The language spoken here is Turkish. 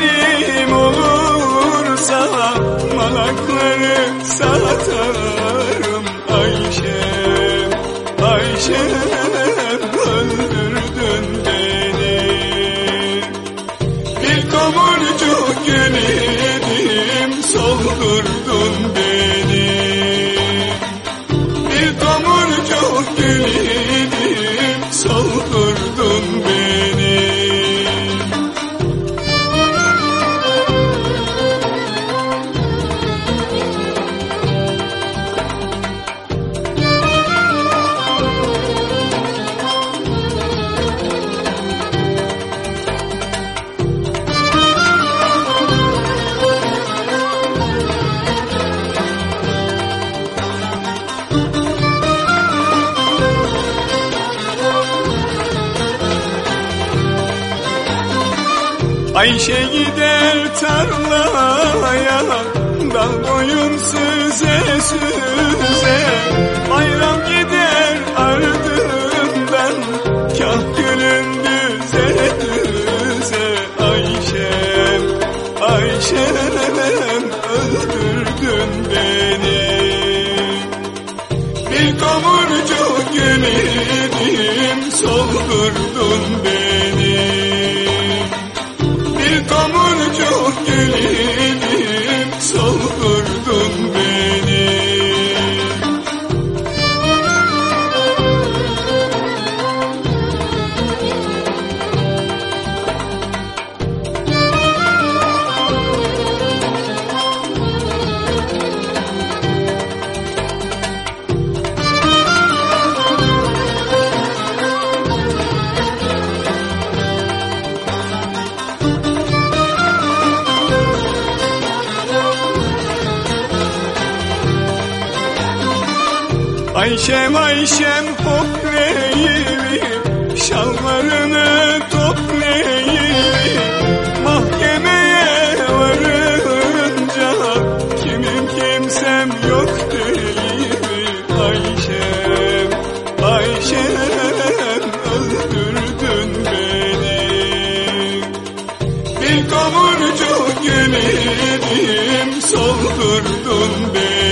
benim olursa malakları satarım Ayşem Ayşem öldürdün beni. Bir tomurcuk gülüydüm soldurdun beni. Ayşe gider tarlaya Dal boyun süze süze. Bayram gider ardından Kah gülün düze düze. Ayşem, Ayşem öldürdün beni. Bir tomurcuk gülüm soldurdun beni Ayşem Ayşem hoplayıp Şalvarını toplayıp Mahkemeye varınca Kimim kimsem yok deyip Ayşem Ayşem öldürdün beni. Bir tomurcuk gelinim soldurdun beni